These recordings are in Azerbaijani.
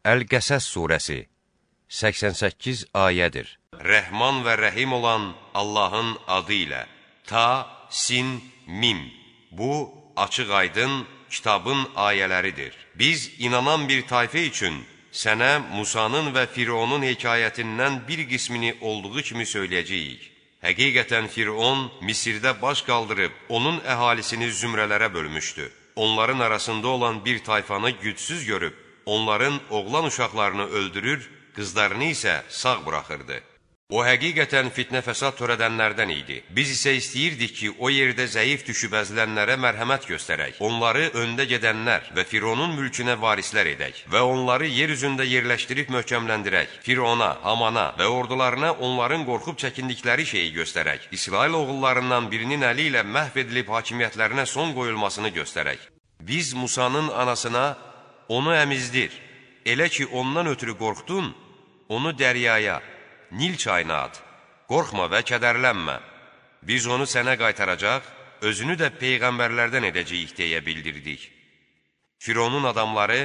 Əl-Qəsəs surəsi 88 ayədir. Rəhman və rəhim olan Allahın adı ilə Ta, Sin, Mim Bu, açıq aydın kitabın ayələridir. Biz inanan bir tayfə üçün sənə Musanın və Fironun hekayətindən bir qismini olduğu kimi söyləyəcəyik. Həqiqətən Firon Misirdə baş qaldırıb, onun əhalisini zümrələrə bölmüşdü. Onların arasında olan bir tayfanı gücsüz görüb, onların oğlan uşaqlarını öldürür, qızlarını isə sağ buraxırdı. O həqiqətən fitnə fəsad törədənlərdən idi. Biz isə istəyirdik ki, o yerdə zəif düşüb əzilənlərə mərhəmət göstərək, onları öndə gedənlər və Fironun mülkünə varislər edək və onları yer üzündə yerləşdirib möhkəmləndirək. Firona, Hamana və ordularına onların qorxub çəkindikləri şeyi göstərək. İsrail oğullarından birinin əli ilə məhv edilib hakimiyyətlərinə son qoyulmasını göstərək. Biz Musanın anasına onu əmizdir. Elə ki, ondan ötürü qorxdun, onu dəryaya, Nil çayına at, qorxma və kədərlənmə. Biz onu sənə qaytaracaq, özünü də peyğəmbərlərdən edəcəyik deyə bildirdik. Fironun adamları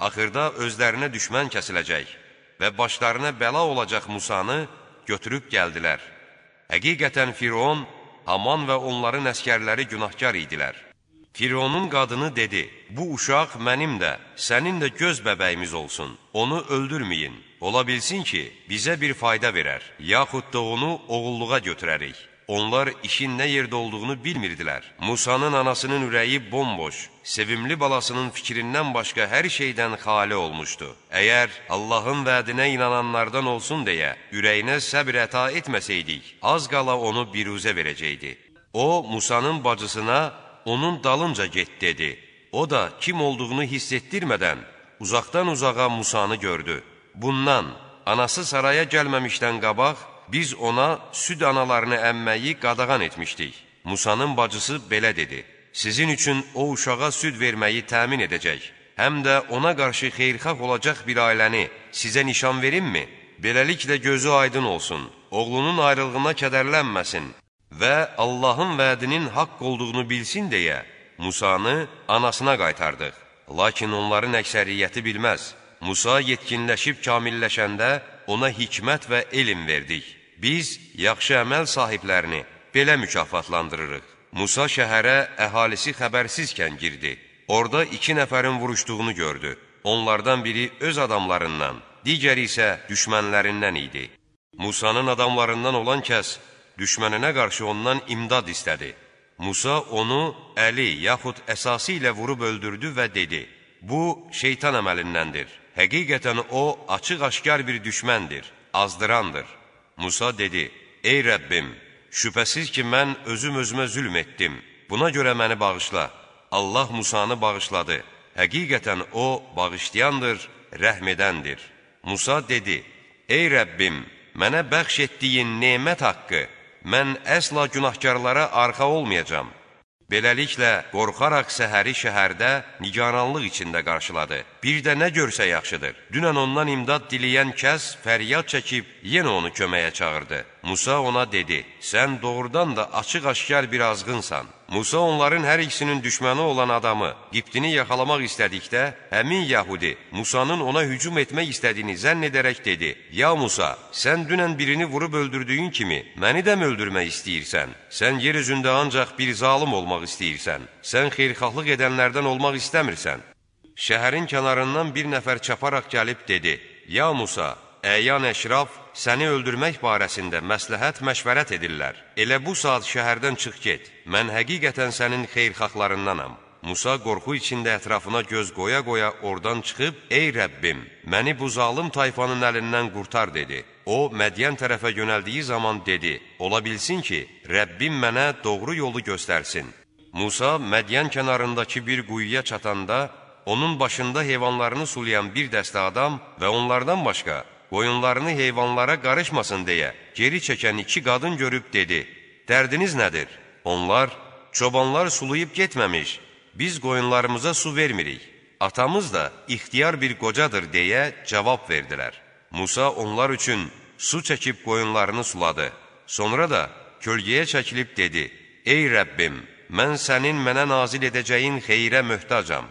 axırda özlərinə düşmən kəsiləcək və başlarına bəla olacaq Musanı götürüb gəldilər. Həqiqətən Firon, Haman və onların əskərləri günahkar idilər. Fironun qadını dedi, bu uşaq mənim də, sənin də göz bəbəyimiz olsun, onu öldürməyin. Ola bilsin ki, bizə bir fayda verər, yaxud da onu oğulluğa götürərik. Onlar işin nə yerdə olduğunu bilmirdilər. Musanın anasının ürəyi bomboş, sevimli balasının fikrindən başqa hər şeydən xali olmuşdu. Əgər Allahın vədinə inananlardan olsun deyə ürəyinə səbr əta etməsəydik, az qala onu biruzə verəcəkdi. O, Musanın bacısına onun dalınca get dedi. O da kim olduğunu hiss etdirmədən uzaqdan uzağa Musanı gördü. Bundan anası saraya gəlməmişdən qabaq biz ona süd analarını əmməyi qadağan etmişdik. Musanın bacısı belə dedi: Sizin üçün o uşağa süd verməyi təmin edəcək. Həm də ona qarşı xeyirxah olacaq bir ailəni sizə nişan verimmi? Beləliklə gözü aydın olsun, oğlunun ayrılığına kədərlənməsin və Allahın vədinin haqq olduğunu bilsin deyə Musanı anasına qaytardıq. Lakin onların əksəriyyəti bilməz. Musa yetkinləşib kamilləşəndə ona hikmət və elm verdik. Biz yaxşı əməl sahiblərini belə mükafatlandırırıq. Musa şəhərə əhalisi xəbərsizkən girdi. Orada iki nəfərin vuruşduğunu gördü. Onlardan biri öz adamlarından, digəri isə düşmənlərindən idi. Musanın adamlarından olan kəs düşməninə qarşı ondan imdad istədi. Musa onu əli yaxud əsası ilə vurub öldürdü və dedi, bu şeytan əməlindəndir. Həqiqətən o, açıq-aşkar bir düşməndir, azdırandır. Musa dedi, ey Rəbbim, şübhəsiz ki, mən özüm özümə zülm etdim. Buna görə məni bağışla. Allah Musanı bağışladı. Həqiqətən o, bağışlayandır, rəhm Musa dedi, ey Rəbbim, mənə bəxş etdiyin nemət haqqı, mən əsla günahkarlara arxa olmayacam. Beləliklə, qorxaraq səhəri şəhərdə nigaranlıq içində qarşıladı. Bir də nə görsə yaxşıdır. Dünən ondan imdad diləyən kəs fəryad çəkib yenə onu köməyə çağırdı. Musa ona dedi, sən doğrudan da açıq-aşkar bir azğınsan. Musa onların hər ikisinin düşməni olan adamı, Qibtini yaxalamaq istədikdə, həmin Yahudi Musanın ona hücum etmək istədiyini zənn edərək dedi, Ya Musa, sən dünən birini vurub öldürdüyün kimi, məni də mi öldürmək istəyirsən? Sən yer üzündə ancaq bir zalım olmaq istəyirsən, sən xeyrxahlıq edənlərdən olmaq istəmirsən. Şəhərin kənarından bir nəfər çaparaq gəlib dedi, Ya Musa, əyan əşraf səni öldürmək barəsində məsləhət məşvərət edirlər. Elə bu saat şəhərdən çıx get, mən həqiqətən sənin xeyrxaxlarındanam. Musa qorxu içində ətrafına göz qoya-qoya oradan çıxıb, Ey Rəbbim, məni bu zalım tayfanın əlindən qurtar, dedi. O, Mədiyən tərəfə yönəldiyi zaman dedi, ola bilsin ki, Rəbbim mənə doğru yolu göstərsin. Musa Mədiyən kənarındakı bir quyuya çatanda, onun başında heyvanlarını sulayan bir dəstə adam və onlardan başqa qoyunlarını heyvanlara qarışmasın deyə geri çəkən iki qadın görüb dedi, dərdiniz nədir? Onlar, çobanlar sulayıb getməmiş, biz qoyunlarımıza su vermirik, atamız da ixtiyar bir qocadır deyə cavab verdilər. Musa onlar üçün su çəkib qoyunlarını suladı. Sonra da kölgəyə çəkilib dedi, Ey Rəbbim, mən sənin mənə nazil edəcəyin xeyrə möhtacam.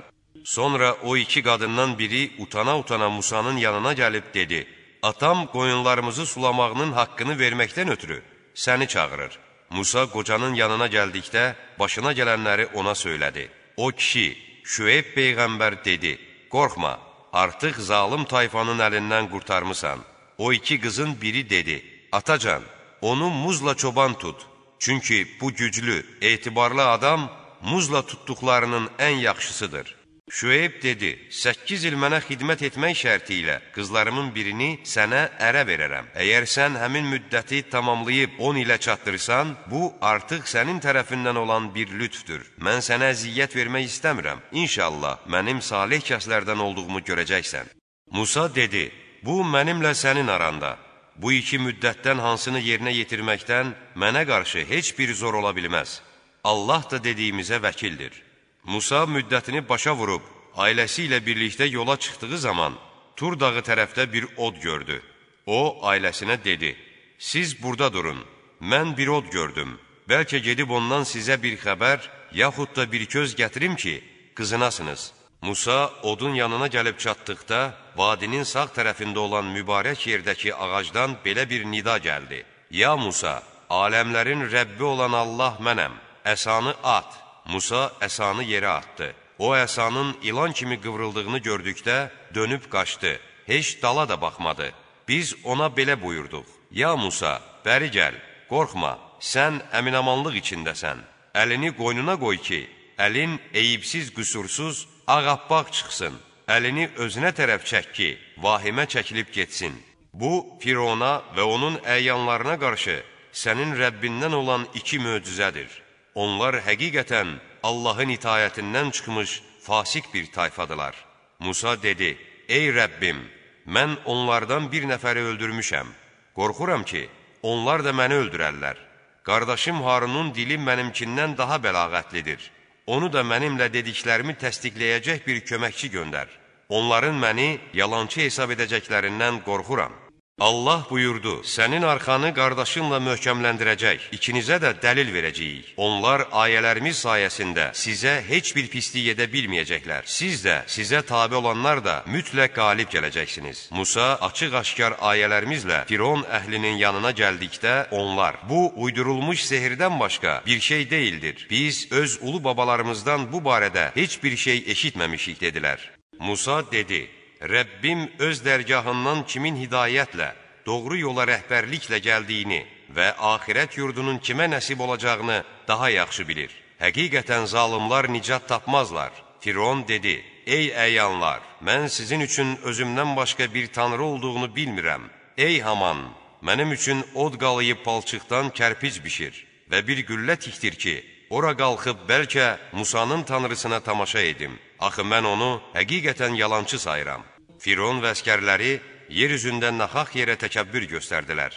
Sonra o iki qadından biri utana-utana Musanın yanına gəlib dedi, Atam qoyunlarımızı sulamağının haqqını verməkdən ötürü səni çağırır. Musa qocanın yanına gəldikdə başına gələnləri ona söylədi. O kişi, Şüeyb Peyğəmbər dedi, Qorxma, artıq zalım tayfanın əlindən qurtarmısan. O iki qızın biri dedi, Atacan, onu muzla çoban tut. Çünki bu güclü, etibarlı adam muzla tutduqlarının ən yaxşısıdır. Şüeyb dedi, 8 il mənə xidmət etmək şərti ilə qızlarımın birini sənə ərə verərəm. Əgər sən həmin müddəti tamamlayıb 10 ilə çatdırsan, bu artıq sənin tərəfindən olan bir lütfdür. Mən sənə əziyyət vermək istəmirəm. İnşallah, mənim salih kəslərdən olduğumu görəcəksən. Musa dedi, bu mənimlə sənin aranda. Bu iki müddətdən hansını yerinə yetirməkdən mənə qarşı heç bir zor ola bilməz. Allah da dediyimizə vəkildir. Musa müddətini başa vurub, ailəsi ilə birlikdə yola çıxdığı zaman Tur dağı tərəfdə bir od gördü. O, ailəsinə dedi, siz burada durun, mən bir od gördüm. Bəlkə gedib ondan sizə bir xəbər, yaxud da bir köz gətirim ki, qızınasınız. Musa odun yanına gəlib çatdıqda, vadinin sağ tərəfində olan mübarək yerdəki ağacdan belə bir nida gəldi. Ya Musa, aləmlərin Rəbbi olan Allah mənəm, əsanı at. Musa əsanı yerə atdı. O əsanın ilan kimi qıvrıldığını gördükdə dönüb qaçdı. Heç dala da baxmadı. Biz ona belə buyurduq. Ya Musa, bəri gəl, qorxma, sən əminamanlıq içindəsən. Əlini qoynuna qoy ki, əlin eyibsiz, qüsursuz, ağappaq çıxsın. Əlini özünə tərəf çək ki, vahimə çəkilib getsin. Bu, Firona və onun əyanlarına qarşı sənin Rəbbindən olan iki möcüzədir. Onlar həqiqətən Allahın itayətindən çıxmış fasik bir tayfadılar. Musa dedi, Ey Rəbbim, mən onlardan bir nəfəri öldürmüşəm. Qorxuram ki, onlar da məni öldürərlər. Qardaşım Harunun dili mənimkindən daha bəlağətlidir. Onu da mənimlə dediklərimi təsdiqləyəcək bir köməkçi göndər. Onların məni yalançı hesab edəcəklərindən qorxuram. Allah buyurdu, sənin arxanı qardaşınla möhkəmləndirəcək, ikinizə də dəlil verəcəyik. Onlar ayələrimiz sayəsində sizə heç bir pislik edə bilməyəcəklər. Siz də, sizə tabi olanlar da mütləq qalib gələcəksiniz. Musa açıq-aşkar ayələrimizlə Firon əhlinin yanına gəldikdə onlar, bu uydurulmuş sehirdən başqa bir şey deyildir. Biz öz ulu babalarımızdan bu barədə heç bir şey eşitməmişik dedilər. Musa dedi, Rəbbim öz dərgahından kimin hidayətlə, doğru yola rəhbərliklə gəldiyini və axirət yurdunun kimə nəsib olacağını daha yaxşı bilir. Həqiqətən zalımlar nicat tapmazlar. Firon dedi, ey əyanlar, mən sizin üçün özümdən başqa bir tanrı olduğunu bilmirəm. Ey Haman, mənim üçün od qalayıb palçıqdan kərpic bişir və bir güllə tikdir ki, ora qalxıb bəlkə Musanın tanrısına tamaşa edim. Axı mən onu həqiqətən yalancı sayıram. Firon və əskərləri yer üzündə naxaq yerə təkəbbür göstərdilər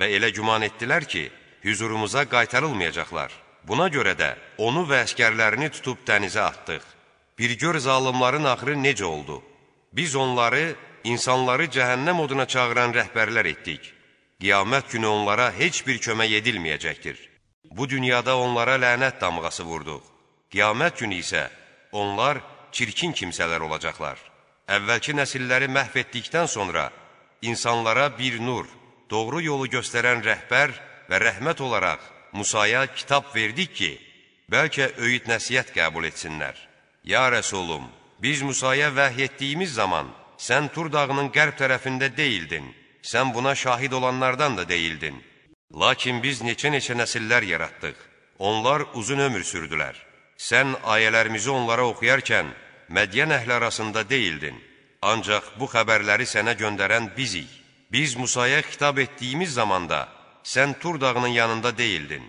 və elə güman etdilər ki, hüzurumuza qaytarılmayacaqlar. Buna görə də onu və əskərlərini tutub dənizə atdıq. Bir gör zalimların axırı necə oldu? Biz onları, insanları cəhənnəm oduna çağıran rəhbərlər etdik. Qiyamət günü onlara heç bir kömək edilməyəcəkdir. Bu dünyada onlara lənət damğası vurduq. Qiyamət günü isə onlar çirkin kimsələr olacaqlar əvvəlki nəsilləri məhv etdikdən sonra insanlara bir nur, doğru yolu göstərən rəhbər və rəhmət olaraq Musaya kitab verdik ki, bəlkə öyüd nəsiyyət qəbul etsinlər. Ya Rəsulum, biz Musaya vəhy etdiyimiz zaman sən Tur dağının qərb tərəfində deyildin, sən buna şahid olanlardan da deyildin. Lakin biz neçə-neçə nəsillər yaratdıq, onlar uzun ömür sürdülər. Sən ayələrimizi onlara oxuyarkən, Mədyan əhli arasında deyildin. Ancaq bu xəbərləri sənə göndərən bizik. Biz Musaya xitab etdiyimiz zamanda sən Tur dağının yanında deyildin.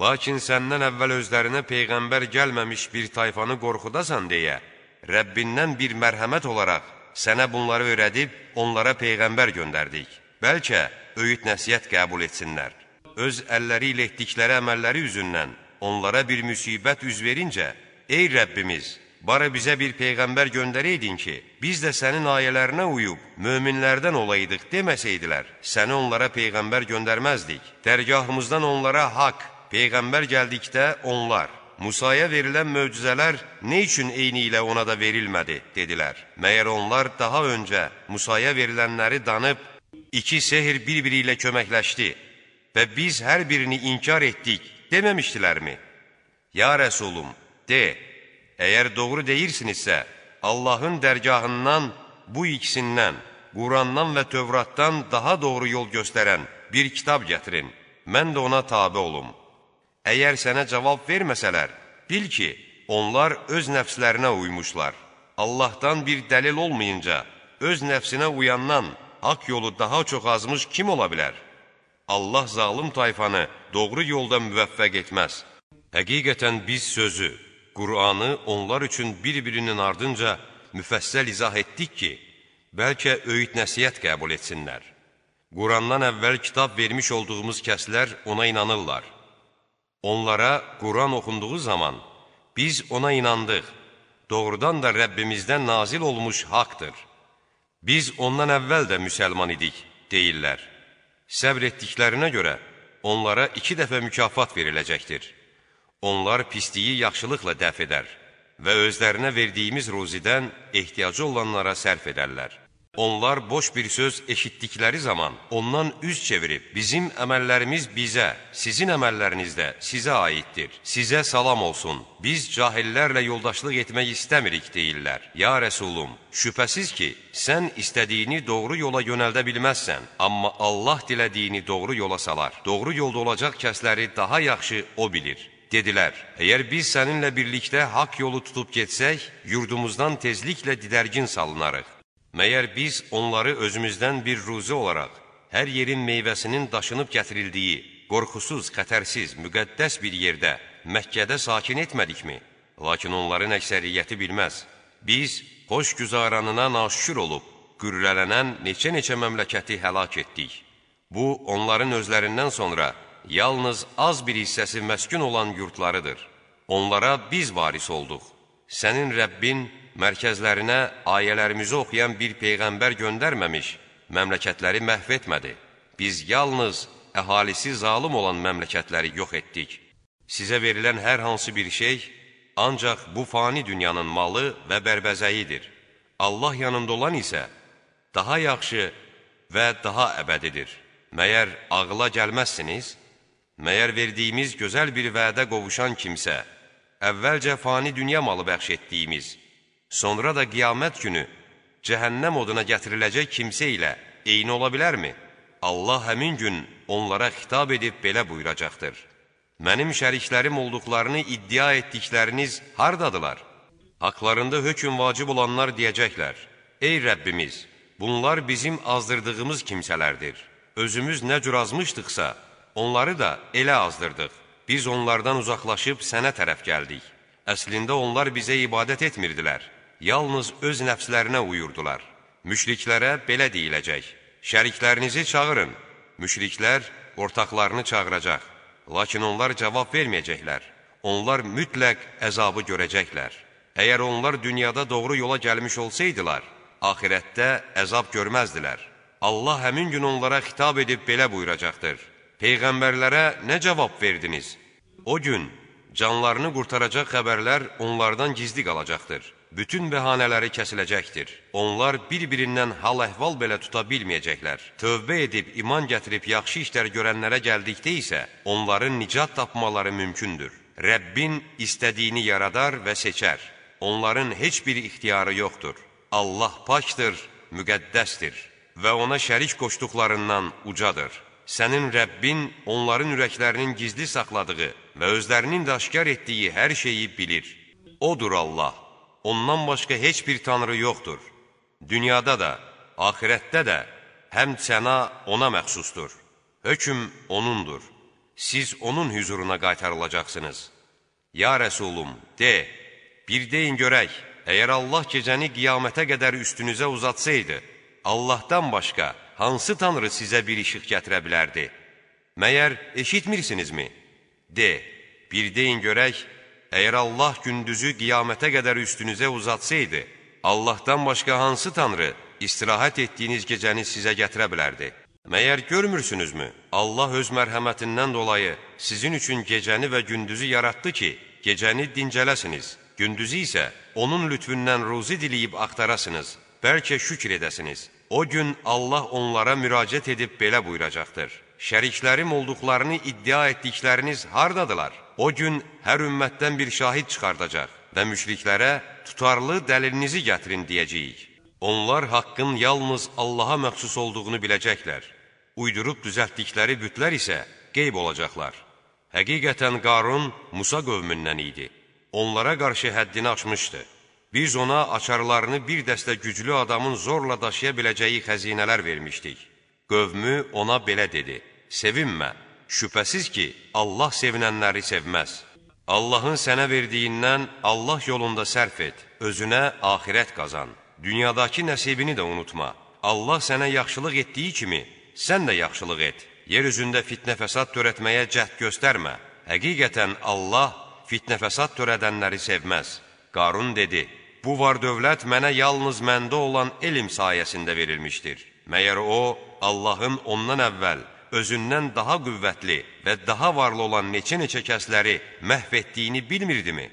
Lakin səndən əvvəl özlərinə peyğəmbər gəlməmiş bir tayfanı qorxudasan deyə, Rəbbindən bir mərhəmət olaraq sənə bunları öyrədib onlara peyğəmbər göndərdik. Bəlkə öyüd nəsiyyət qəbul etsinlər. Öz əlləri ilə etdikləri əməlləri üzündən onlara bir müsibət üz verincə, ey Rəbbimiz, Bara bizə bir peyğəmbər göndərəydin ki, biz də sənin ayələrinə uyub, möminlərdən olaydıq deməsəydilər, səni onlara peyğəmbər göndərməzdik. Dərgahımızdan onlara haqq, peyğəmbər gəldikdə onlar, Musaya verilən möcüzələr nə üçün eyni ilə ona da verilmədi, dedilər. Məyər onlar daha öncə Musaya verilənləri danıb, iki sehr bir-biri ilə köməkləşdi və biz hər birini inkar etdik, deməmişdilərmi? Ya Rəsulum, de, əgər doğru deyirsinizsə, Allahın dərgahından bu ikisindən, Qurandan və Tövratdan daha doğru yol göstərən bir kitab gətirin, mən də ona tabi olum. Əgər sənə cavab verməsələr, bil ki, onlar öz nəfslərinə uymuşlar. Allahdan bir dəlil olmayınca, öz nəfsinə uyandan haqq yolu daha çox azmış kim ola bilər? Allah zalım tayfanı doğru yolda müvəffəq etməz. Həqiqətən biz sözü, Qur'anı onlar üçün bir-birinin ardınca müfəssəl izah etdik ki, bəlkə öyüd nəsiyyət qəbul etsinlər. Qurandan əvvəl kitab vermiş olduğumuz kəslər ona inanırlar. Onlara Quran oxunduğu zaman biz ona inandıq, doğrudan da Rəbbimizdən nazil olmuş haqdır. Biz ondan əvvəl də müsəlman idik, deyirlər. Səbr etdiklərinə görə onlara iki dəfə mükafat veriləcəkdir. Onlar pisliyi yaxşılıqla dəf edər və özlərinə verdiyimiz ruzidən ehtiyacı olanlara sərf edərlər. Onlar boş bir söz eşitdikləri zaman ondan üz çevirib, bizim əməllərimiz bizə, sizin əməlləriniz də sizə aiddir. Sizə salam olsun, biz cahillərlə yoldaşlıq etmək istəmirik deyirlər. Ya Rəsulum, şübhəsiz ki, sən istədiyini doğru yola yönəldə bilməzsən, amma Allah dilədiyini doğru yola salar. Doğru yolda olacaq kəsləri daha yaxşı O bilir. Dedilər, əgər biz səninlə birlikdə haqq yolu tutub getsək, yurdumuzdan tezliklə didərgin salınarıq. Məyər biz onları özümüzdən bir ruzi olaraq, hər yerin meyvəsinin daşınıb gətirildiyi, qorxusuz, xətərsiz, müqəddəs bir yerdə, Məkkədə sakin etmədikmi? Lakin onların əksəriyyəti bilməz. Biz xoş güzaranına naşükür olub, qürrələnən neçə-neçə məmləkəti həlak etdik. Bu, onların özlərindən sonra yalnız az bir hissəsi məskün olan yurtlarıdır. Onlara biz varis olduq. Sənin Rəbbin, mərkəzlərinə ayələrimizi oxuyan bir peyğəmbər göndərməmiş, məmləkətləri məhv etmədi. Biz yalnız əhalisi zalım olan məmləkətləri yox etdik. Sizə verilən hər hansı bir şey ancaq bu fani dünyanın malı və bərbəzəyidir. Allah yanında olan isə daha yaxşı və daha əbədidir. Məyər ağıla gəlməzsiniz? Məyər verdiyimiz gözəl bir vədə qovuşan kimsə, əvvəlcə fani dünya malı bəxş etdiyimiz, sonra da qiyamət günü cəhənnəm oduna gətiriləcək kimsə ilə eyni ola bilərmi? Allah həmin gün onlara xitab edib belə buyuracaqdır. Mənim şəriklərim olduqlarını iddia etdikləriniz hardadılar? Haqlarında hökm vacib olanlar deyəcəklər, Ey Rəbbimiz, bunlar bizim azdırdığımız kimsələrdir. Özümüz nə cür azmışdıqsa, onları da elə azdırdıq. Biz onlardan uzaqlaşıb sənə tərəf gəldik. Əslində onlar bizə ibadət etmirdilər yalnız öz nəfslərinə uyurdular. Müşriklərə belə deyiləcək, şəriklərinizi çağırın. Müşriklər ortaqlarını çağıracaq, lakin onlar cavab verməyəcəklər. Onlar mütləq əzabı görəcəklər. Əgər onlar dünyada doğru yola gəlmiş olsaydılar, ahirətdə əzab görməzdilər. Allah həmin gün onlara xitab edib belə buyuracaqdır. Peyğəmbərlərə nə cavab verdiniz? O gün canlarını qurtaracaq xəbərlər onlardan gizli qalacaqdır bütün bəhanələri kəsiləcəkdir. Onlar bir-birindən hal-əhval belə tuta bilməyəcəklər. Tövbə edib iman gətirib yaxşı işlər görənlərə gəldikdə isə onların nicat tapmaları mümkündür. Rəbbin istədiyini yaradar və seçər. Onların heç bir ixtiyarı yoxdur. Allah pakdır, müqəddəsdir və ona şərik qoşduqlarından ucadır. Sənin Rəbbin onların ürəklərinin gizli saxladığı və özlərinin də aşkar etdiyi hər şeyi bilir. Odur Allah, ondan başqa heç bir tanrı yoxdur. Dünyada da, ahirətdə də həm səna ona məxsusdur. Hökm O'nundur. Siz O'nun hüzuruna qaytarılacaqsınız. Ya Rəsulum, de, bir deyin görək, əgər Allah gecəni qiyamətə qədər üstünüzə uzatsaydı, Allahdan başqa hansı tanrı sizə bir işıq gətirə bilərdi? Məyər eşitmirsinizmi? De, bir deyin görək, Əgər Allah gündüzü qiyamətə qədər üstünüzə uzatsaydı, Allahdan başqa hansı tanrı istirahət etdiyiniz gecəni sizə gətirə bilərdi? Məyər görmürsünüzmü? Allah öz mərhəmətindən dolayı sizin üçün gecəni və gündüzü yaratdı ki, gecəni dincələsiniz, gündüzü isə onun lütfündən ruzi diləyib axtarasınız, bəlkə şükr edəsiniz. O gün Allah onlara müraciət edib belə buyuracaqdır. Şəriklərim olduqlarını iddia etdikləriniz hardadılar? O gün hər ümmətdən bir şahid çıxardacaq və müşriklərə tutarlı dəlilinizi gətirin deyəcəyik. Onlar haqqın yalnız Allaha məxsus olduğunu biləcəklər. Uydurub düzəltdikləri bütlər isə qeyb olacaqlar. Həqiqətən Qarun Musa qövmündən idi. Onlara qarşı həddini aşmışdı. Biz ona açarlarını bir dəstə güclü adamın zorla daşıya biləcəyi xəzinələr vermişdik. Qövmü ona belə dedi, sevinmə, şübhəsiz ki, Allah sevinənləri sevməz. Allahın sənə verdiyindən Allah yolunda sərf et, özünə axirət qazan. Dünyadakı nəsibini də unutma. Allah sənə yaxşılıq etdiyi kimi, sən də yaxşılıq et. Yer üzündə fitnə fəsad törətməyə cəhd göstərmə. Həqiqətən Allah fitnə fəsad törədənləri sevməz. Qarun dedi, bu var dövlət mənə yalnız məndə olan elm sayəsində verilmişdir. Məyər o, Allahın ondan əvvəl özündən daha qüvvətli və daha varlı olan neçə-neçə kəsləri məhv etdiyini bilmirdimi?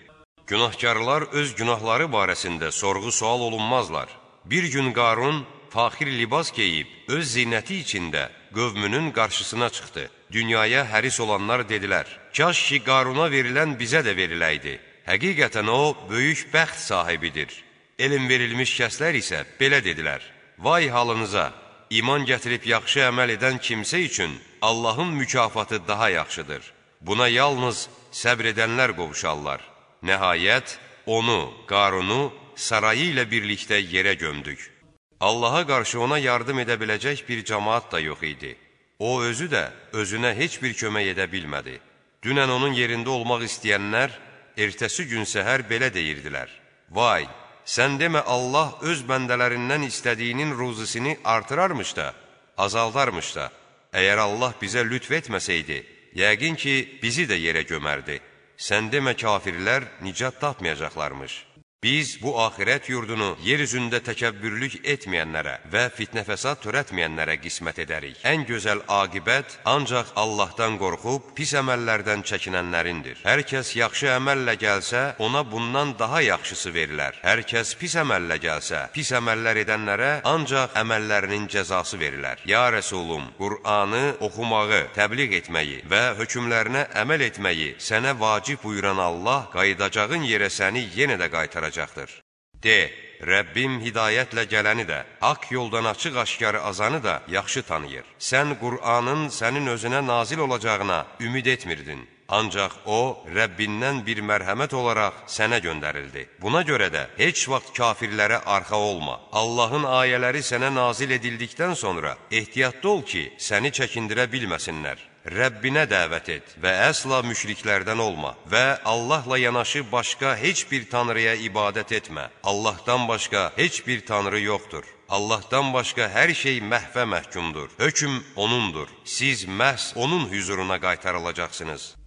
Günahkarlar öz günahları barəsində sorğu-sual olunmazlar. Bir gün Qarun faxir libas geyib, öz zinəti içində qövmünün qarşısına çıxdı. Dünyaya həris olanlar dedilər, kaş ki, Qaruna verilən bizə də veriləydi. Həqiqətən o, böyük bəxt sahibidir. Elm verilmiş kəslər isə belə dedilər, vay halınıza, iman gətirib yaxşı əməl edən kimsə üçün Allahın mükafatı daha yaxşıdır. Buna yalnız səbr edənlər qovuşarlar. Nəhayət, onu, Qarunu sarayı ilə birlikdə yerə gömdük. Allaha qarşı ona yardım edə biləcək bir cəmaat da yox idi. O özü də özünə heç bir kömək edə bilmədi. Dünən onun yerində olmaq istəyənlər, ertəsi gün səhər belə deyirdilər. Vay, sən demə Allah öz bəndələrindən istədiyinin ruzisini artırarmış da, azaldarmış da. Əgər Allah bizə lütf etməsəydi, yəqin ki, bizi də yerə gömərdi sən demə kafirlər nicat tapmayacaqlarmış. Biz bu axirət yurdunu yer üzündə təkəbbürlük etməyənlərə və fitnə fəsad törətməyənlərə qismət edərik. Ən gözəl aqibət ancaq Allahdan qorxub pis əməllərdən çəkinənlərindir. Hər kəs yaxşı əməllə gəlsə, ona bundan daha yaxşısı verilər. Hər kəs pis əməllə gəlsə, pis əməllər edənlərə ancaq əməllərinin cəzası verilər. Ya Rəsulum, Qur'anı oxumağı, təbliğ etməyi və hökmlərinə əməl etməyi sənə vacib buyuran Allah qayıdacağın yerə səni yenə də qaytaracaq qaytaracaqdır. De, Rəbbim hidayətlə gələni də, haqq yoldan açıq-aşkar azanı da yaxşı tanıyır. Sən Qur'anın sənin özünə nazil olacağına ümid etmirdin. Ancaq o, Rəbbindən bir mərhəmət olaraq sənə göndərildi. Buna görə də heç vaxt kafirlərə arxa olma. Allahın ayələri sənə nazil edildikdən sonra ehtiyatlı ol ki, səni çəkindirə bilməsinlər. Rəbbinə dəvət et və əsla müşriklərdən olma və Allahla yanaşı başqa heç bir tanrıya ibadət etmə. Allahdan başqa heç bir tanrı yoxdur. Allahdan başqa hər şey məhvə məhkumdur. Hökm O'nundur. Siz məhz O'nun hüzuruna qaytarılacaqsınız.